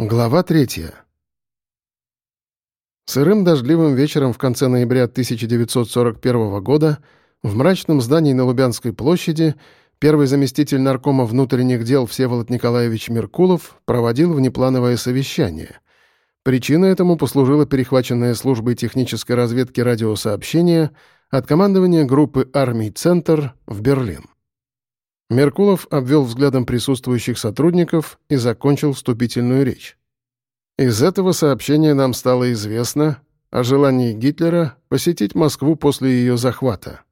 Глава третья. Сырым дождливым вечером в конце ноября 1941 года в мрачном здании на Лубянской площади первый заместитель наркома внутренних дел Всеволод Николаевич Меркулов проводил внеплановое совещание. Причиной этому послужило перехваченное службой технической разведки радиосообщение от командования группы армий «Центр» в Берлин. Меркулов обвел взглядом присутствующих сотрудников и закончил вступительную речь. Из этого сообщения нам стало известно о желании Гитлера посетить Москву после ее захвата.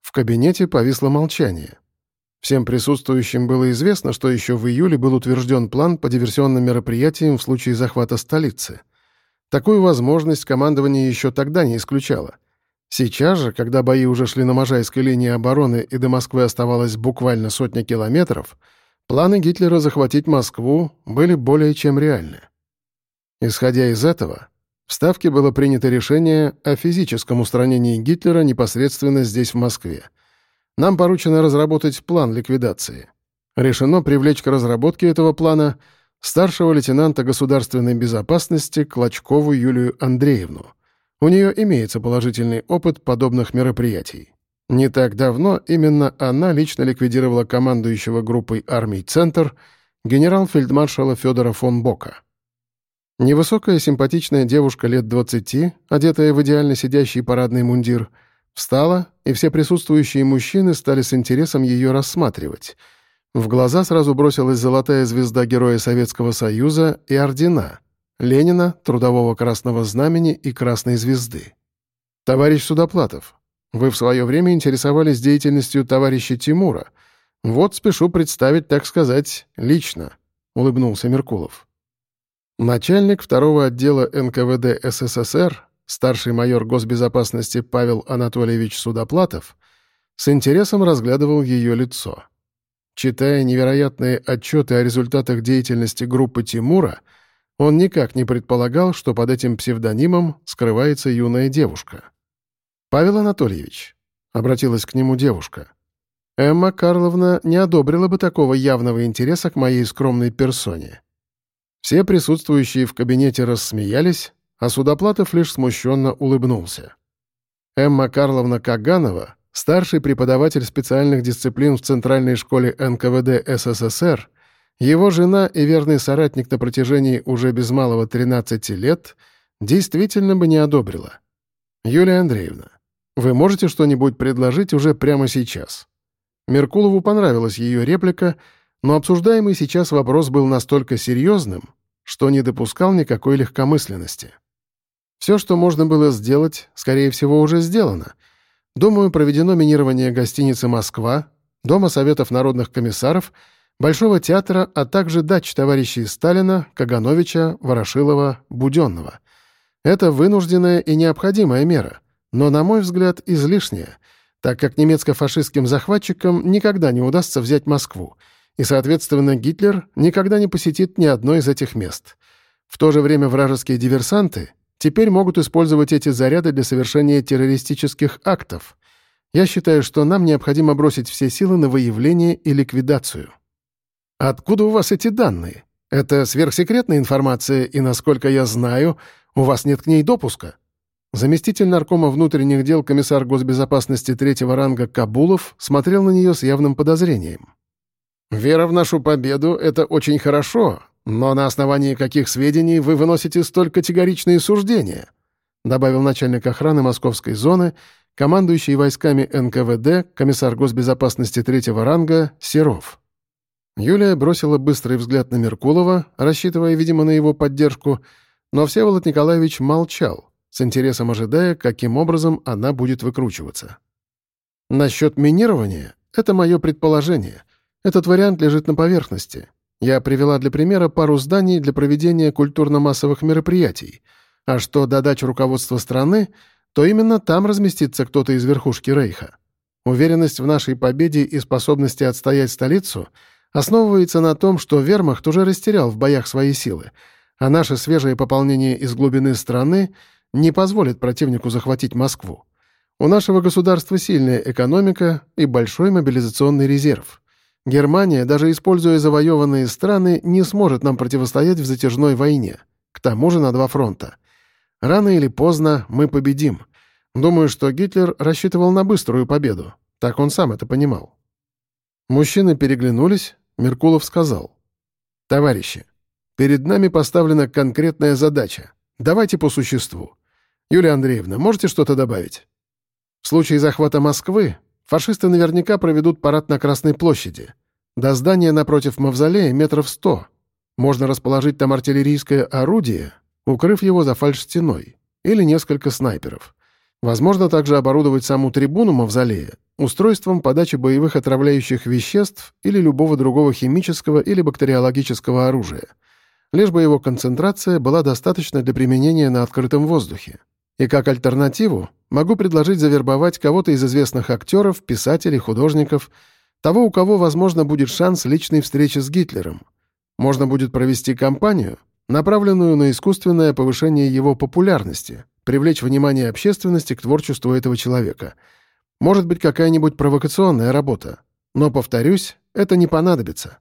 В кабинете повисло молчание. Всем присутствующим было известно, что еще в июле был утвержден план по диверсионным мероприятиям в случае захвата столицы. Такую возможность командование еще тогда не исключало — Сейчас же, когда бои уже шли на Можайской линии обороны и до Москвы оставалось буквально сотня километров, планы Гитлера захватить Москву были более чем реальны. Исходя из этого, в Ставке было принято решение о физическом устранении Гитлера непосредственно здесь, в Москве. Нам поручено разработать план ликвидации. Решено привлечь к разработке этого плана старшего лейтенанта государственной безопасности Клочкову Юлию Андреевну — у нее имеется положительный опыт подобных мероприятий. Не так давно именно она лично ликвидировала командующего группой армий «Центр» генерал-фельдмаршала Федора фон Бока. Невысокая симпатичная девушка лет 20, одетая в идеально сидящий парадный мундир, встала, и все присутствующие мужчины стали с интересом ее рассматривать. В глаза сразу бросилась золотая звезда Героя Советского Союза и ордена — Ленина, Трудового Красного Знамени и Красной Звезды. Товарищ Судоплатов, вы в свое время интересовались деятельностью товарища Тимура. Вот спешу представить, так сказать, лично», — улыбнулся Меркулов. Начальник второго отдела НКВД СССР, старший майор госбезопасности Павел Анатольевич Судоплатов, с интересом разглядывал ее лицо. Читая невероятные отчеты о результатах деятельности группы Тимура, он никак не предполагал, что под этим псевдонимом скрывается юная девушка. «Павел Анатольевич», — обратилась к нему девушка, — «Эмма Карловна не одобрила бы такого явного интереса к моей скромной персоне». Все присутствующие в кабинете рассмеялись, а Судоплатов лишь смущенно улыбнулся. Эмма Карловна Каганова, старший преподаватель специальных дисциплин в Центральной школе НКВД СССР, его жена и верный соратник на протяжении уже без малого 13 лет действительно бы не одобрила. Юлия Андреевна, вы можете что-нибудь предложить уже прямо сейчас? Меркулову понравилась ее реплика, но обсуждаемый сейчас вопрос был настолько серьезным, что не допускал никакой легкомысленности. Все, что можно было сделать, скорее всего, уже сделано. Думаю, проведено минирование гостиницы «Москва», Дома Советов народных комиссаров — Большого театра, а также дач товарищей Сталина, Кагановича, Ворошилова, Буденного. Это вынужденная и необходимая мера, но, на мой взгляд, излишняя, так как немецко-фашистским захватчикам никогда не удастся взять Москву, и, соответственно, Гитлер никогда не посетит ни одно из этих мест. В то же время вражеские диверсанты теперь могут использовать эти заряды для совершения террористических актов. Я считаю, что нам необходимо бросить все силы на выявление и ликвидацию. «Откуда у вас эти данные? Это сверхсекретная информация, и, насколько я знаю, у вас нет к ней допуска». Заместитель наркома внутренних дел комиссар госбезопасности третьего ранга Кабулов смотрел на нее с явным подозрением. «Вера в нашу победу — это очень хорошо, но на основании каких сведений вы выносите столь категоричные суждения?» добавил начальник охраны московской зоны, командующий войсками НКВД, комиссар госбезопасности третьего ранга Серов. Юлия бросила быстрый взгляд на Меркулова, рассчитывая, видимо, на его поддержку, но Всеволод Николаевич молчал, с интересом ожидая, каким образом она будет выкручиваться. «Насчет минирования — это мое предположение. Этот вариант лежит на поверхности. Я привела для примера пару зданий для проведения культурно-массовых мероприятий. А что до дач руководства страны, то именно там разместится кто-то из верхушки Рейха. Уверенность в нашей победе и способности отстоять столицу — основывается на том, что вермахт уже растерял в боях свои силы, а наше свежее пополнение из глубины страны не позволит противнику захватить Москву. У нашего государства сильная экономика и большой мобилизационный резерв. Германия, даже используя завоеванные страны, не сможет нам противостоять в затяжной войне. К тому же на два фронта. Рано или поздно мы победим. Думаю, что Гитлер рассчитывал на быструю победу. Так он сам это понимал. Мужчины переглянулись, Меркулов сказал. «Товарищи, перед нами поставлена конкретная задача. Давайте по существу. Юлия Андреевна, можете что-то добавить? В случае захвата Москвы фашисты наверняка проведут парад на Красной площади. До здания напротив мавзолея метров сто. Можно расположить там артиллерийское орудие, укрыв его за фальш-стеной, или несколько снайперов. Возможно также оборудовать саму трибуну мавзолея устройством подачи боевых отравляющих веществ или любого другого химического или бактериологического оружия, лишь бы его концентрация была достаточна для применения на открытом воздухе. И как альтернативу могу предложить завербовать кого-то из известных актеров, писателей, художников, того, у кого, возможно, будет шанс личной встречи с Гитлером. Можно будет провести кампанию, направленную на искусственное повышение его популярности, привлечь внимание общественности к творчеству этого человека. Может быть, какая-нибудь провокационная работа. Но, повторюсь, это не понадобится.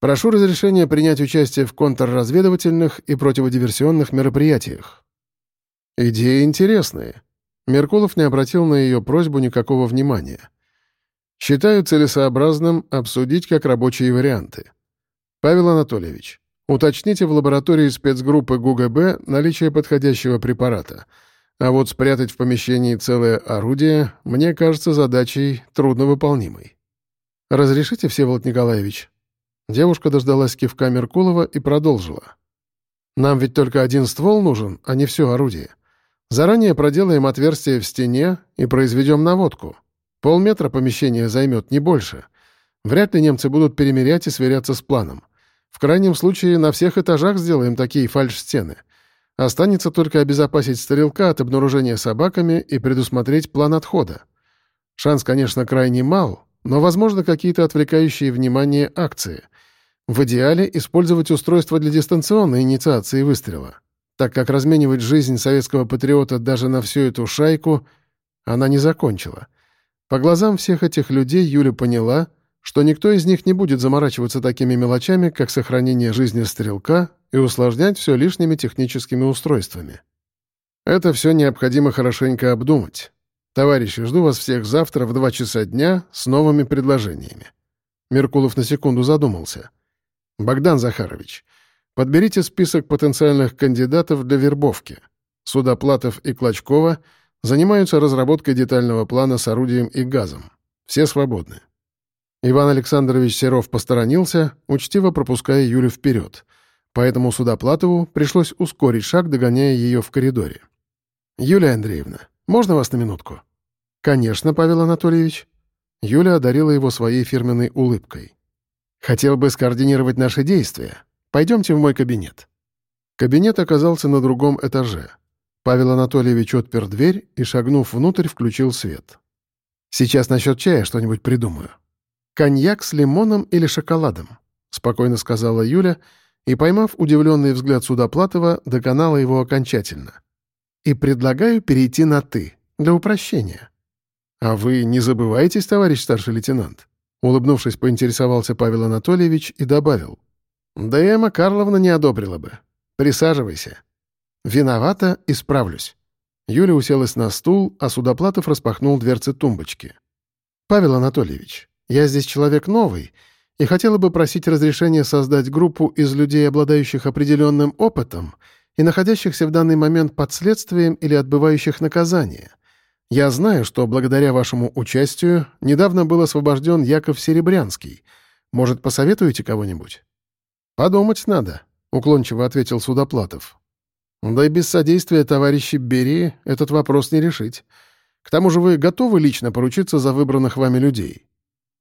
Прошу разрешения принять участие в контрразведывательных и противодиверсионных мероприятиях. Идеи интересные. Меркулов не обратил на ее просьбу никакого внимания. Считаю целесообразным обсудить как рабочие варианты. Павел Анатольевич, Уточните в лаборатории спецгруппы ГУГБ наличие подходящего препарата. А вот спрятать в помещении целое орудие мне кажется задачей трудновыполнимой. «Разрешите, Всеволод Николаевич?» Девушка дождалась кивка Меркулова и продолжила. «Нам ведь только один ствол нужен, а не все орудие. Заранее проделаем отверстие в стене и произведем наводку. Полметра помещения займет, не больше. Вряд ли немцы будут перемерять и сверяться с планом. В крайнем случае на всех этажах сделаем такие фальш-стены. Останется только обезопасить стрелка от обнаружения собаками и предусмотреть план отхода. Шанс, конечно, крайне мал, но, возможно, какие-то отвлекающие внимание акции. В идеале использовать устройство для дистанционной инициации выстрела, так как разменивать жизнь советского патриота даже на всю эту шайку она не закончила. По глазам всех этих людей Юля поняла — что никто из них не будет заморачиваться такими мелочами, как сохранение жизни стрелка и усложнять все лишними техническими устройствами. Это все необходимо хорошенько обдумать. Товарищи, жду вас всех завтра в два часа дня с новыми предложениями. Меркулов на секунду задумался. Богдан Захарович, подберите список потенциальных кандидатов для вербовки. Судоплатов и Клочкова занимаются разработкой детального плана с орудием и газом. Все свободны. Иван Александрович Серов посторонился, учтиво пропуская Юлю вперед. Поэтому Судоплатову пришлось ускорить шаг, догоняя ее в коридоре. «Юлия Андреевна, можно вас на минутку?» «Конечно, Павел Анатольевич». Юля одарила его своей фирменной улыбкой. «Хотел бы скоординировать наши действия. Пойдемте в мой кабинет». Кабинет оказался на другом этаже. Павел Анатольевич отпер дверь и, шагнув внутрь, включил свет. «Сейчас насчет чая что-нибудь придумаю». «Коньяк с лимоном или шоколадом», — спокойно сказала Юля, и, поймав удивленный взгляд Судоплатова, доконала его окончательно. «И предлагаю перейти на «ты», для упрощения». «А вы не забываетесь, товарищ старший лейтенант?» Улыбнувшись, поинтересовался Павел Анатольевич и добавил. «Да Эмма Карловна не одобрила бы. Присаживайся». «Виновата, исправлюсь». Юля уселась на стул, а Судоплатов распахнул дверцы тумбочки. «Павел Анатольевич, я здесь человек новый и хотела бы просить разрешения создать группу из людей, обладающих определенным опытом и находящихся в данный момент под следствием или отбывающих наказание. Я знаю, что благодаря вашему участию недавно был освобожден Яков Серебрянский. Может, посоветуете кого-нибудь?» «Подумать надо», — уклончиво ответил Судоплатов. «Да и без содействия товарища Берии этот вопрос не решить. К тому же вы готовы лично поручиться за выбранных вами людей?»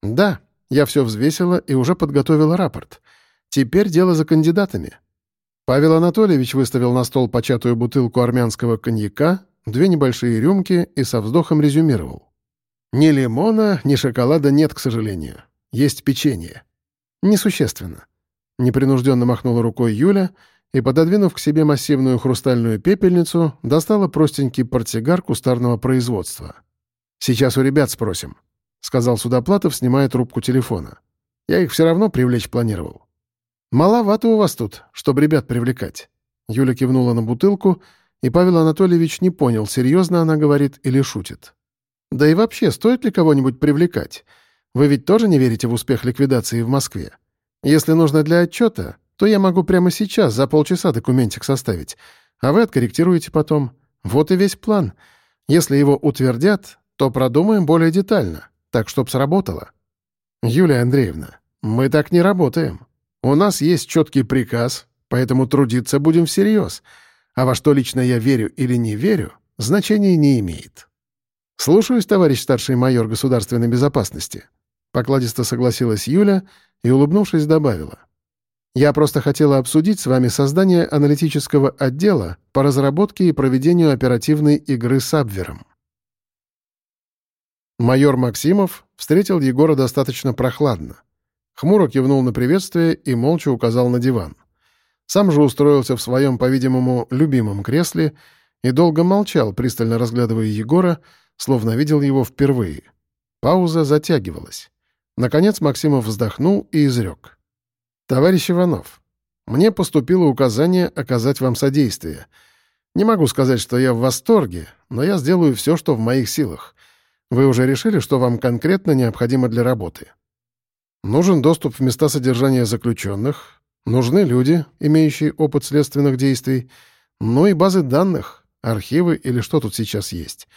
«Да, я все взвесила и уже подготовила рапорт. Теперь дело за кандидатами». Павел Анатольевич выставил на стол початую бутылку армянского коньяка, две небольшие рюмки и со вздохом резюмировал. «Ни лимона, ни шоколада нет, к сожалению. Есть печенье. Несущественно». Непринужденно махнула рукой Юля и, пододвинув к себе массивную хрустальную пепельницу, достала простенький портсигар кустарного производства. «Сейчас у ребят спросим», — сказал Судоплатов, снимая трубку телефона. Я их все равно привлечь планировал. Маловато у вас тут, чтобы ребят привлекать. Юля кивнула на бутылку, и Павел Анатольевич не понял, серьезно она говорит или шутит. Да и вообще, стоит ли кого-нибудь привлекать? Вы ведь тоже не верите в успех ликвидации в Москве? Если нужно для отчета, то я могу прямо сейчас за полчаса документик составить, а вы откорректируете потом. Вот и весь план. Если его утвердят, то продумаем более детально, так чтоб сработало. Юлия Андреевна, мы так не работаем. У нас есть четкий приказ, поэтому трудиться будем всерьез. А во что лично я верю или не верю, значения не имеет. Слушаюсь, товарищ старший майор государственной безопасности. Покладисто согласилась Юля и, улыбнувшись, добавила. «Я просто хотела обсудить с вами создание аналитического отдела по разработке и проведению оперативной игры с Абвером». Майор Максимов встретил Егора достаточно прохладно. Хмуро кивнул на приветствие и молча указал на диван. Сам же устроился в своем, по-видимому, любимом кресле и долго молчал, пристально разглядывая Егора, словно видел его впервые. Пауза затягивалась. Наконец Максимов вздохнул и изрек. «Товарищ Иванов, мне поступило указание оказать вам содействие. Не могу сказать, что я в восторге, но я сделаю все, что в моих силах. Вы уже решили, что вам конкретно необходимо для работы? Нужен доступ в места содержания заключенных, нужны люди, имеющие опыт следственных действий, ну и базы данных, архивы или что тут сейчас есть.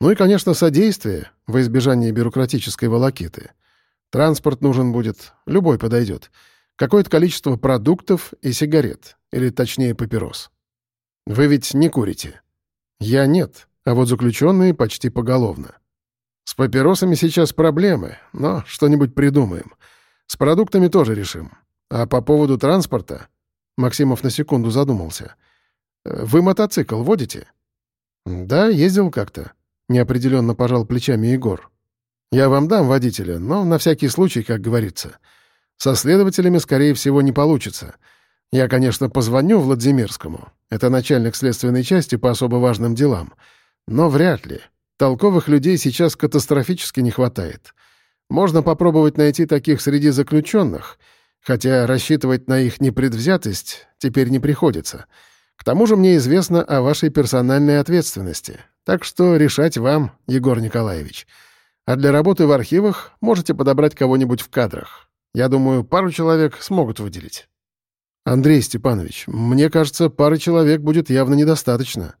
Ну и, конечно, содействие во избежание бюрократической волокиты — Транспорт нужен будет, любой подойдет. Какое-то количество продуктов и сигарет, или точнее папирос. Вы ведь не курите? Я нет, а вот заключенные почти поголовно. С папиросами сейчас проблемы, но что-нибудь придумаем. С продуктами тоже решим. А по поводу транспорта... Максимов на секунду задумался. «Вы мотоцикл водите?» «Да, ездил как-то», — неопределенно пожал плечами Егор. Я вам дам водителя, но на всякий случай, как говорится. Со следователями, скорее всего, не получится. Я, конечно, позвоню Владимирскому. Это начальник следственной части по особо важным делам. Но вряд ли. Толковых людей сейчас катастрофически не хватает. Можно попробовать найти таких среди заключенных, хотя рассчитывать на их непредвзятость теперь не приходится. К тому же мне известно о вашей персональной ответственности. Так что решать вам, Егор Николаевич. А для работы в архивах можете подобрать кого-нибудь в кадрах. Я думаю, пару человек смогут выделить. Андрей Степанович, мне кажется, пары человек будет явно недостаточно.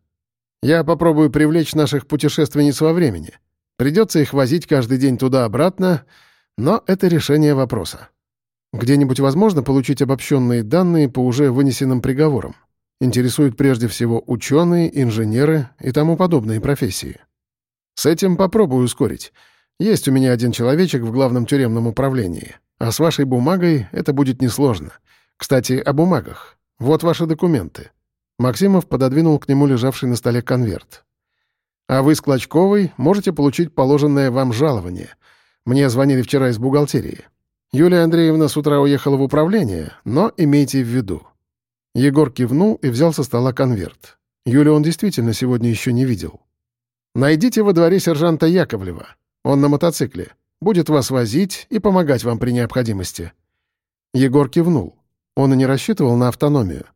Я попробую привлечь наших путешественниц во времени. Придется их возить каждый день туда-обратно, но это решение вопроса. Где-нибудь возможно получить обобщенные данные по уже вынесенным приговорам? Интересуют прежде всего ученые, инженеры и тому подобные профессии. С этим попробую ускорить. Есть у меня один человечек в главном тюремном управлении. А с вашей бумагой это будет несложно. Кстати, о бумагах. Вот ваши документы». Максимов пододвинул к нему лежавший на столе конверт. «А вы с Клочковой можете получить положенное вам жалование. Мне звонили вчера из бухгалтерии. Юлия Андреевна с утра уехала в управление, но имейте в виду». Егор кивнул и взял со стола конверт. Юлю он действительно сегодня еще не видел. «Найдите во дворе сержанта Яковлева. Он на мотоцикле. Будет вас возить и помогать вам при необходимости». Егор кивнул. Он и не рассчитывал на автономию.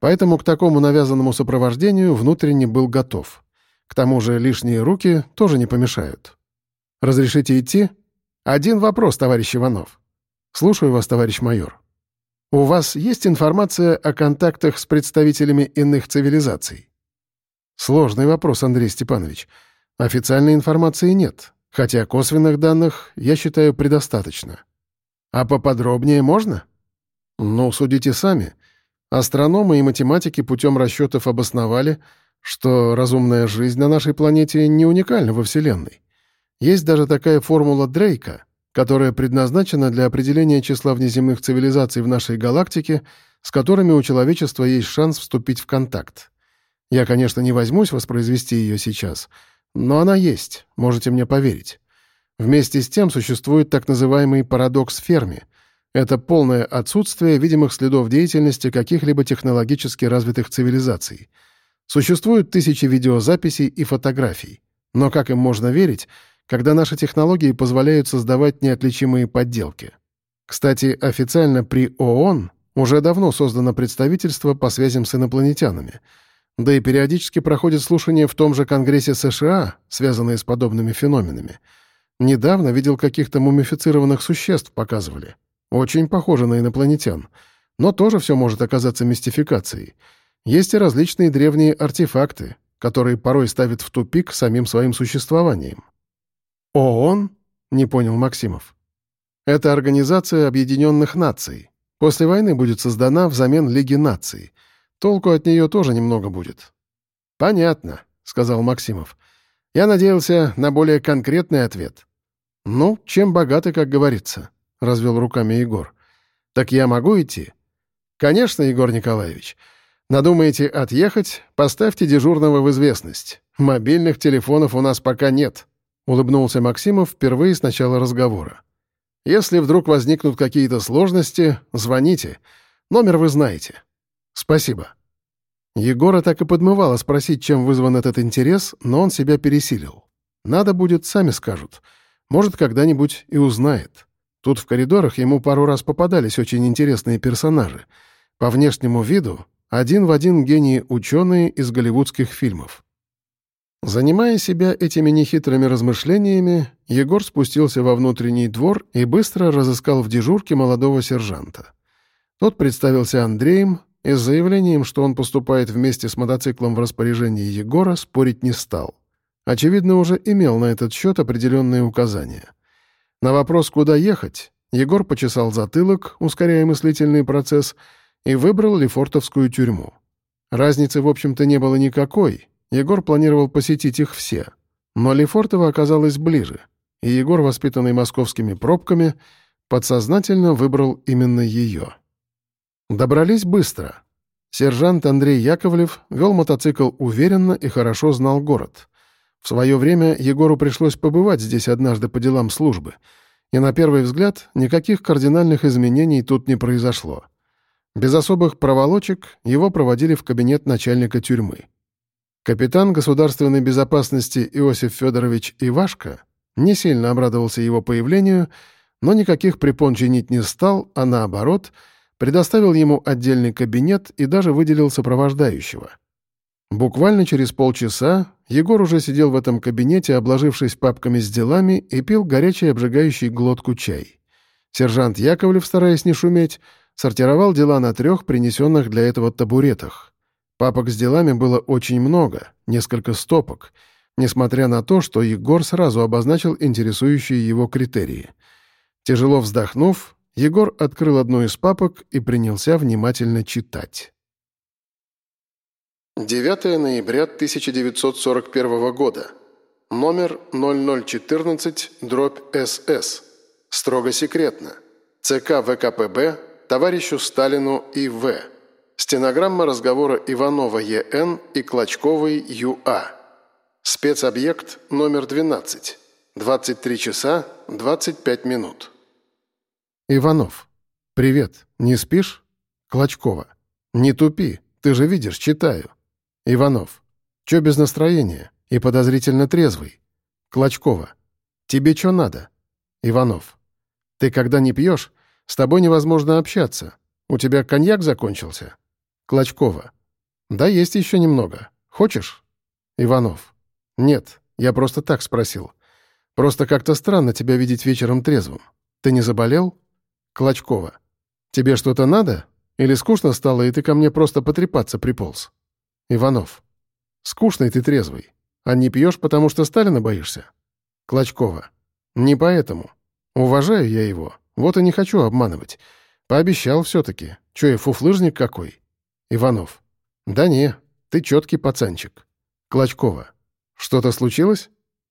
Поэтому к такому навязанному сопровождению внутренне был готов. К тому же лишние руки тоже не помешают. «Разрешите идти?» «Один вопрос, товарищ Иванов». «Слушаю вас, товарищ майор». «У вас есть информация о контактах с представителями иных цивилизаций?» «Сложный вопрос, Андрей Степанович. Официальной информации нет. Хотя косвенных данных, я считаю, предостаточно. А поподробнее можно? Ну, судите сами. Астрономы и математики путем расчетов обосновали, что разумная жизнь на нашей планете не уникальна во Вселенной. Есть даже такая формула Дрейка, которая предназначена для определения числа внеземных цивилизаций в нашей галактике, с которыми у человечества есть шанс вступить в контакт. Я, конечно, не возьмусь воспроизвести ее сейчас — но она есть, можете мне поверить. Вместе с тем существует так называемый парадокс Ферми. Это полное отсутствие видимых следов деятельности каких-либо технологически развитых цивилизаций. Существуют тысячи видеозаписей и фотографий. Но как им можно верить, когда наши технологии позволяют создавать неотличимые подделки? Кстати, официально при ООН уже давно создано представительство по связям с инопланетянами. Да и периодически проходят слушания в том же Конгрессе США, связанные с подобными феноменами. Недавно видел каких-то мумифицированных существ показывали. Очень похоже на инопланетян. Но тоже все может оказаться мистификацией. Есть и различные древние артефакты, которые порой ставят в тупик самим своим существованием. «ООН?» — не понял Максимов. «Это Организация Объединенных Наций. После войны будет создана взамен Лиги Наций. Толку от нее тоже немного будет». «Понятно», — сказал Максимов. «Я надеялся на более конкретный ответ». «Ну, чем богаты, как говорится», — развел руками Егор. «Так я могу идти?» «Конечно, Егор Николаевич. Надумаете отъехать, поставьте дежурного в известность. Мобильных телефонов у нас пока нет», — улыбнулся Максимов впервые с начала разговора. «Если вдруг возникнут какие-то сложности, звоните. Номер вы знаете. Спасибо». Егора так и подмывало спросить, чем вызван этот интерес, но он себя пересилил. Надо будет, сами скажут. Может, когда-нибудь и узнает. Тут в коридорах ему пару раз попадались очень интересные персонажи — по внешнему виду один в один гении ученые из голливудских фильмов. Занимая себя этими нехитрыми размышлениями, Егор спустился во внутренний двор и быстро разыскал в дежурке молодого сержанта. Тот представился Андреем и с заявлением, что он поступает вместе с мотоциклом в распоряжении Егора, спорить не стал. Очевидно, уже имел на этот счет определенные указания. На вопрос, куда ехать, Егор почесал затылок, ускоряя мыслительный процесс — и выбрал Лефортовскую тюрьму. Разницы, в общем-то, не было никакой. Егор планировал посетить их все. Но Лефортово оказалось ближе, и Егор, воспитанный московскими пробками, подсознательно выбрал именно ее. Добрались быстро. Сержант Андрей Яковлев вел мотоцикл уверенно и хорошо знал город. В свое время Егору пришлось побывать здесь однажды по делам службы, и на первый взгляд никаких кардинальных изменений тут не произошло. Без особых проволочек его проводили в кабинет начальника тюрьмы. Капитан государственной безопасности Иосиф Федорович Ивашко не сильно обрадовался его появлению, но никаких препон чинить не стал, а наоборот, предоставил ему отдельный кабинет и даже выделил сопровождающего. Буквально через полчаса Егор уже сидел в этом кабинете, обложившись папками с делами, и пил горячий обжигающий глотку чай. Сержант Яковлев, стараясь не шуметь, сортировал дела на трех принесенных для этого табуретах. Папок с делами было очень много, несколько стопок, несмотря на то, что Егор сразу обозначил интересующие его критерии. Тяжело вздохнув, Егор открыл одну из папок и принялся внимательно читать. 9 ноября 1941 года. Номер 0014, дробь СС. Строго секретно. ЦК ВКПБ товарищу Сталину И.В. Стенограмма разговора Иванова Е.Н. и Клочковой Ю.А. Спецобъект номер 12. 23 часа 25 минут. Иванов. Привет. Не спишь? Клочкова. Не тупи. Ты же видишь, читаю. Иванов. Чё без настроения? И подозрительно трезвый. Клочкова. Тебе чё надо? Иванов. Ты когда не пьешь, с тобой невозможно общаться. У тебя коньяк закончился?» Клочкова. «Да есть еще немного. Хочешь?» Иванов. «Нет, я просто так спросил. Просто как-то странно тебя видеть вечером трезвым. Ты не заболел?» Клочкова. «Тебе что-то надо? Или скучно стало, и ты ко мне просто потрепаться приполз?» Иванов. «Скучный ты трезвый. А не пьешь, потому что Сталина боишься?» Клочкова. «Не поэтому. Уважаю я его. Вот и не хочу обманывать. Пообещал все-таки. Че я, фуфлыжник какой? Иванов. Да не, ты четкий пацанчик. Клочкова. Что-то случилось?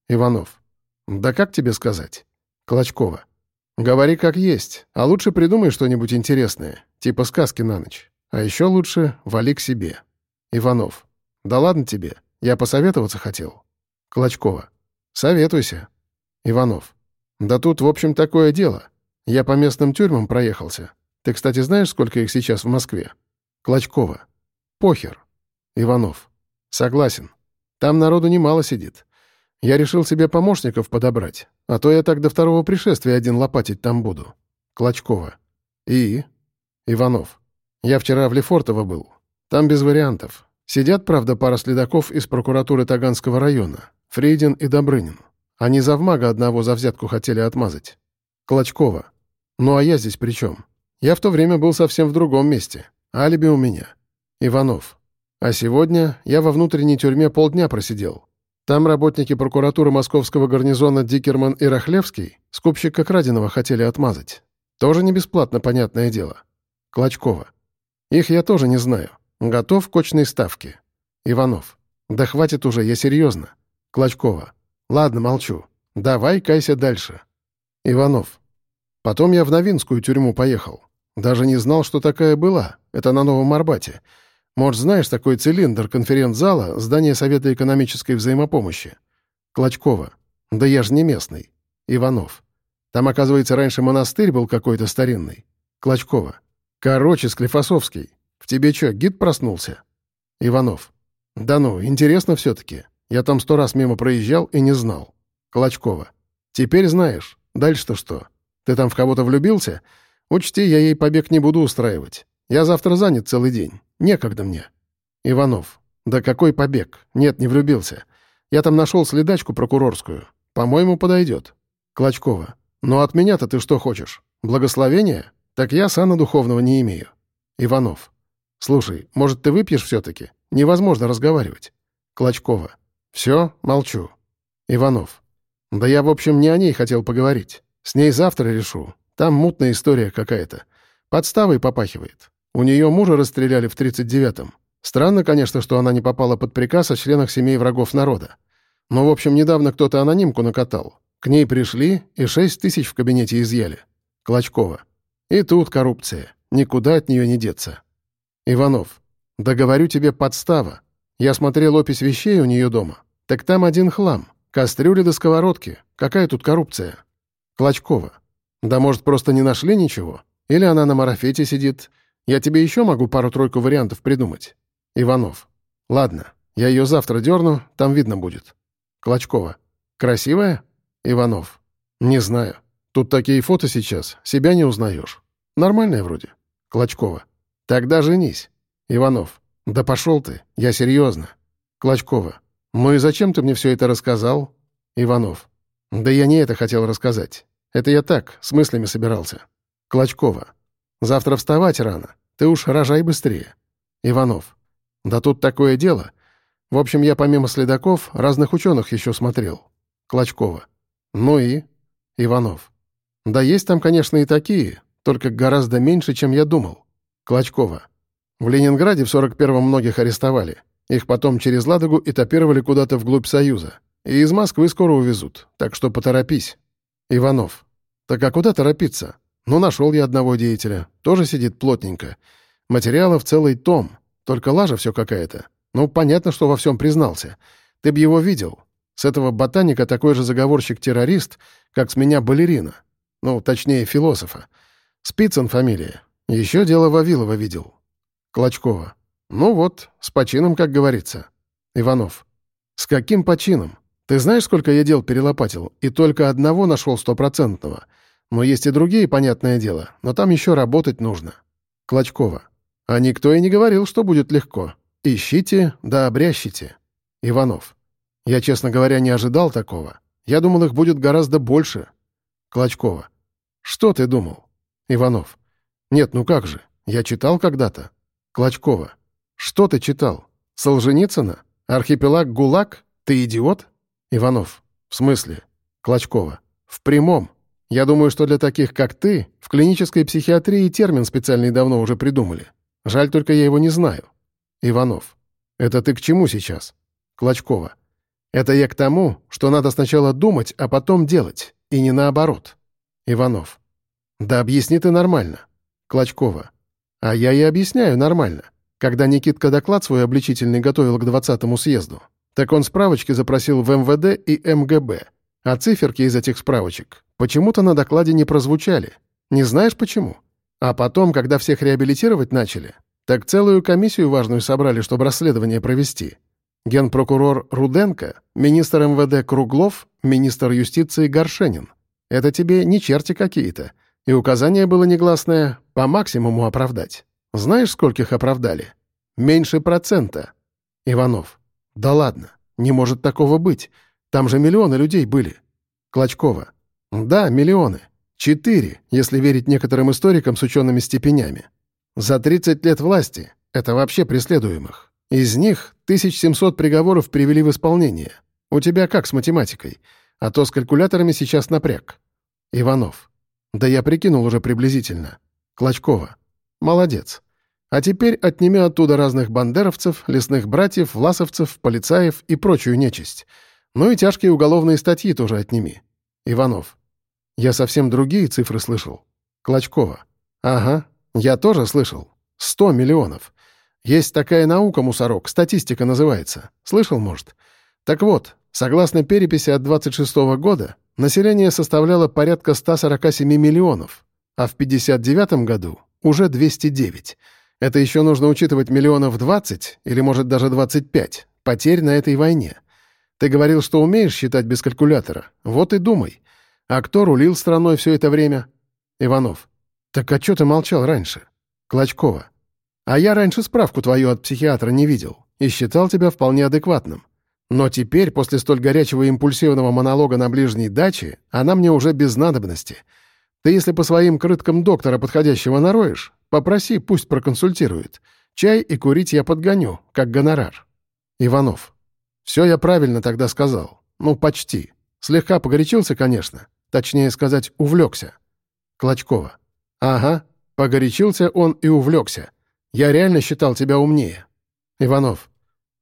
Иванов. Да как тебе сказать? Клочкова. Говори как есть, а лучше придумай что-нибудь интересное, типа сказки на ночь. А еще лучше вали к себе. Иванов. Да ладно тебе, я посоветоваться хотел. Клочкова. Советуйся. Иванов. Да тут, в общем, такое дело. Я по местным тюрьмам проехался. Ты, кстати, знаешь, сколько их сейчас в Москве? Клочкова. Похер. Иванов. Согласен. Там народу немало сидит. Я решил себе помощников подобрать, а то я так до второго пришествия один лопатить там буду. Клочкова. И? Иванов. Я вчера в Лефортово был. Там без вариантов. Сидят, правда, пара следаков из прокуратуры Таганского района. Фрейдин и Добрынин. Они завмага одного за взятку хотели отмазать. Клочкова. Ну а я здесь при чем? Я в то время был совсем в другом месте. Алиби у меня. Иванов. А сегодня я во внутренней тюрьме полдня просидел. Там работники прокуратуры московского гарнизона Дикерман и Рахлевский скупщика краденого хотели отмазать. Тоже не бесплатно, понятное дело. Клочкова. Их я тоже не знаю. Готов к очной ставке. Иванов. Да хватит уже, я серьезно. Клочкова. Ладно, молчу. Давай кайся дальше. Иванов. Потом я в Новинскую тюрьму поехал. Даже не знал, что такая была. Это на Новом Арбате. Может, знаешь такой цилиндр конференц-зала, здание Совета экономической взаимопомощи? Клочкова. Да я же не местный. Иванов. Там, оказывается, раньше монастырь был какой-то старинный. Клочкова. Короче, Склифосовский. В тебе что, гид проснулся? Иванов. Да ну, интересно все-таки. Я там сто раз мимо проезжал и не знал. Клочкова. Теперь знаешь. Дальше-то что? Ты там в кого-то влюбился? Учти, я ей побег не буду устраивать. Я завтра занят целый день. Некогда мне. Иванов. Да какой побег? Нет, не влюбился. Я там нашел следачку прокурорскую. По-моему, подойдет. Клочкова. Ну от меня-то ты что хочешь? Благословение? Так я сана духовного не имею. Иванов. Слушай, может, ты выпьешь все-таки? Невозможно разговаривать. Клочкова. Все, молчу. Иванов. Да я, в общем, не о ней хотел поговорить. С ней завтра решу. Там мутная история какая-то. Подставой попахивает. У нее мужа расстреляли в 39-м. Странно, конечно, что она не попала под приказ о членах семей врагов народа. Но, в общем, недавно кто-то анонимку накатал. К ней пришли и 6 тысяч в кабинете изъяли. Клочкова. И тут коррупция. Никуда от нее не деться. Иванов. Да говорю тебе, подстава. Я смотрел опись вещей у нее дома. Так там один хлам. Кастрюли до сковородки. Какая тут коррупция? Клочкова. Да может, просто не нашли ничего? Или она на марафете сидит, я тебе еще могу пару-тройку вариантов придумать. Иванов. Ладно, я ее завтра дерну, там видно будет. Клочкова. Красивая? Иванов. Не знаю. Тут такие фото сейчас, себя не узнаешь. Нормальная вроде. Клочкова. Тогда женись. Иванов. Да пошел ты, я серьезно. Клочкова. Ну и зачем ты мне все это рассказал? Иванов. Да я не это хотел рассказать. Это я так, с мыслями собирался. Клочкова. Завтра вставать рано. Ты уж рожай быстрее. Иванов. Да тут такое дело. В общем, я помимо следаков разных ученых еще смотрел. Клочкова. Ну и? Иванов. Да есть там, конечно, и такие, только гораздо меньше, чем я думал. Клочкова. В Ленинграде в 41-м многих арестовали. Их потом через Ладогу этапировали куда-то вглубь Союза. И из Москвы скоро увезут, так что поторопись. Иванов. Так а куда торопиться? Ну, нашел я одного деятеля. Тоже сидит плотненько. Материалов целый том. Только лажа все какая-то. Ну, понятно, что во всем признался. Ты б его видел. С этого ботаника такой же заговорщик-террорист, как с меня балерина. Ну, точнее, философа. Спицын фамилия. Еще дело Вавилова видел. Клочкова. Ну вот, с почином, как говорится. Иванов. С каким почином? Ты знаешь, сколько я дел перелопатил, и только одного нашел стопроцентного — но есть и другие, понятное дело, но там еще работать нужно. Клочкова. А никто и не говорил, что будет легко. Ищите, да обрящите. Иванов. Я, честно говоря, не ожидал такого. Я думал, их будет гораздо больше. Клочкова. Что ты думал? Иванов. Нет, ну как же, я читал когда-то. Клочкова. Что ты читал? Солженицына? Архипелаг ГУЛАГ? Ты идиот? Иванов. В смысле? Клочкова. В прямом. Я думаю, что для таких, как ты, в клинической психиатрии термин специальный давно уже придумали. Жаль, только я его не знаю. Иванов. Это ты к чему сейчас? Клочкова. Это я к тому, что надо сначала думать, а потом делать, и не наоборот. Иванов. Да объясни ты нормально. Клочкова. А я и объясняю нормально. Когда Никитка доклад свой обличительный готовил к 20-му съезду, так он справочки запросил в МВД и МГБ, а циферки из этих справочек почему-то на докладе не прозвучали. Не знаешь почему? А потом, когда всех реабилитировать начали, так целую комиссию важную собрали, чтобы расследование провести. Генпрокурор Руденко, министр МВД Круглов, министр юстиции Горшенин. Это тебе не черти какие-то. И указание было негласное — по максимуму оправдать. Знаешь, скольких оправдали? Меньше процента. Иванов. Да ладно, не может такого быть. Там же миллионы людей были. Клочкова. Да, миллионы. Четыре, если верить некоторым историкам с учеными степенями. За 30 лет власти, это вообще преследуемых. Из них 1700 приговоров привели в исполнение. У тебя как с математикой? А то с калькуляторами сейчас напряг. Иванов. Да я прикинул уже приблизительно. Клочкова. Молодец. А теперь отними оттуда разных бандеровцев, лесных братьев, власовцев, полицаев и прочую нечисть. Ну и тяжкие уголовные статьи тоже отними. Иванов. Я совсем другие цифры слышал. Клочкова. Ага, я тоже слышал. Сто миллионов. Есть такая наука, мусорок, статистика называется. Слышал, может? Так вот, согласно переписи от 26 -го года, население составляло порядка 147 миллионов, а в 59 году уже 209. Это еще нужно учитывать миллионов 20 или, может, даже 25 потерь на этой войне. Ты говорил, что умеешь считать без калькулятора. Вот и думай. А кто рулил страной все это время? Иванов. Так а что ты молчал раньше? Клочкова. А я раньше справку твою от психиатра не видел и считал тебя вполне адекватным. Но теперь, после столь горячего и импульсивного монолога на ближней даче, она мне уже без надобности. Ты если по своим крыткам доктора подходящего нароешь, попроси, пусть проконсультирует. Чай и курить я подгоню, как гонорар. Иванов. Все я правильно тогда сказал. Ну, почти. Слегка погорячился, конечно. Точнее сказать, увлекся. Клочкова. Ага, погорячился он и увлекся. Я реально считал тебя умнее. Иванов.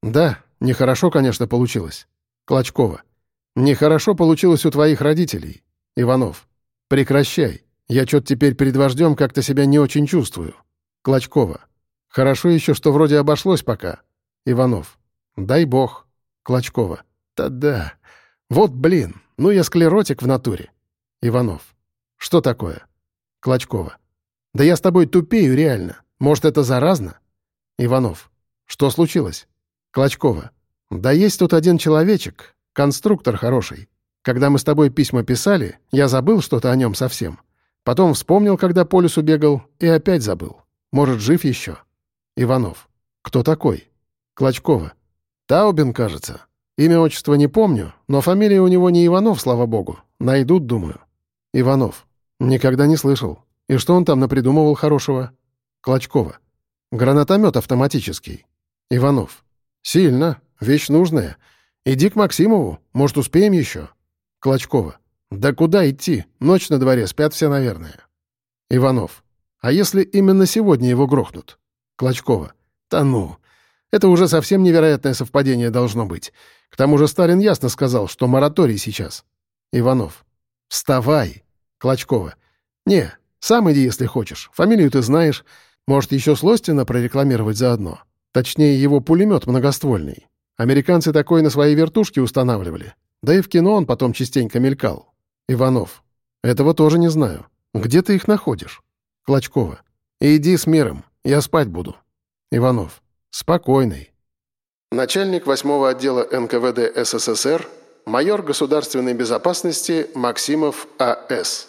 Да, нехорошо, конечно, получилось. Клочкова. Нехорошо получилось у твоих родителей. Иванов. Прекращай. Я что-то теперь перед вождем как-то себя не очень чувствую. Клочкова. Хорошо еще, что вроде обошлось пока. Иванов. Дай бог. Клочкова. Да-да. Вот блин, ну я склеротик в натуре. Иванов. Что такое? Клочкова. Да я с тобой тупею реально. Может, это заразно? Иванов. Что случилось? Клочкова. Да есть тут один человечек, конструктор хороший. Когда мы с тобой письма писали, я забыл что-то о нем совсем. Потом вспомнил, когда по лесу бегал, и опять забыл. Может, жив еще? Иванов. Кто такой? Клочкова. Таубин, кажется. Имя, отчество не помню, но фамилия у него не Иванов, слава богу. Найдут, думаю. Иванов. Никогда не слышал. И что он там напридумывал хорошего? Клочкова. Гранатомет автоматический. Иванов. Сильно. Вещь нужная. Иди к Максимову. Может, успеем еще? Клочкова. Да куда идти? Ночь на дворе, спят все, наверное. Иванов. А если именно сегодня его грохнут? Клочкова. Да ну. Это уже совсем невероятное совпадение должно быть. К тому же Сталин ясно сказал, что мораторий сейчас. Иванов. Вставай. Клочкова. Не, сам иди, если хочешь. Фамилию ты знаешь. Может, еще Слостина прорекламировать заодно? Точнее, его пулемет многоствольный. Американцы такой на своей вертушке устанавливали. Да и в кино он потом частенько мелькал. Иванов. Этого тоже не знаю. Где ты их находишь? Клочкова. Иди с миром. Я спать буду. Иванов. Спокойный. Начальник 8 отдела НКВД СССР, майор государственной безопасности Максимов А.С.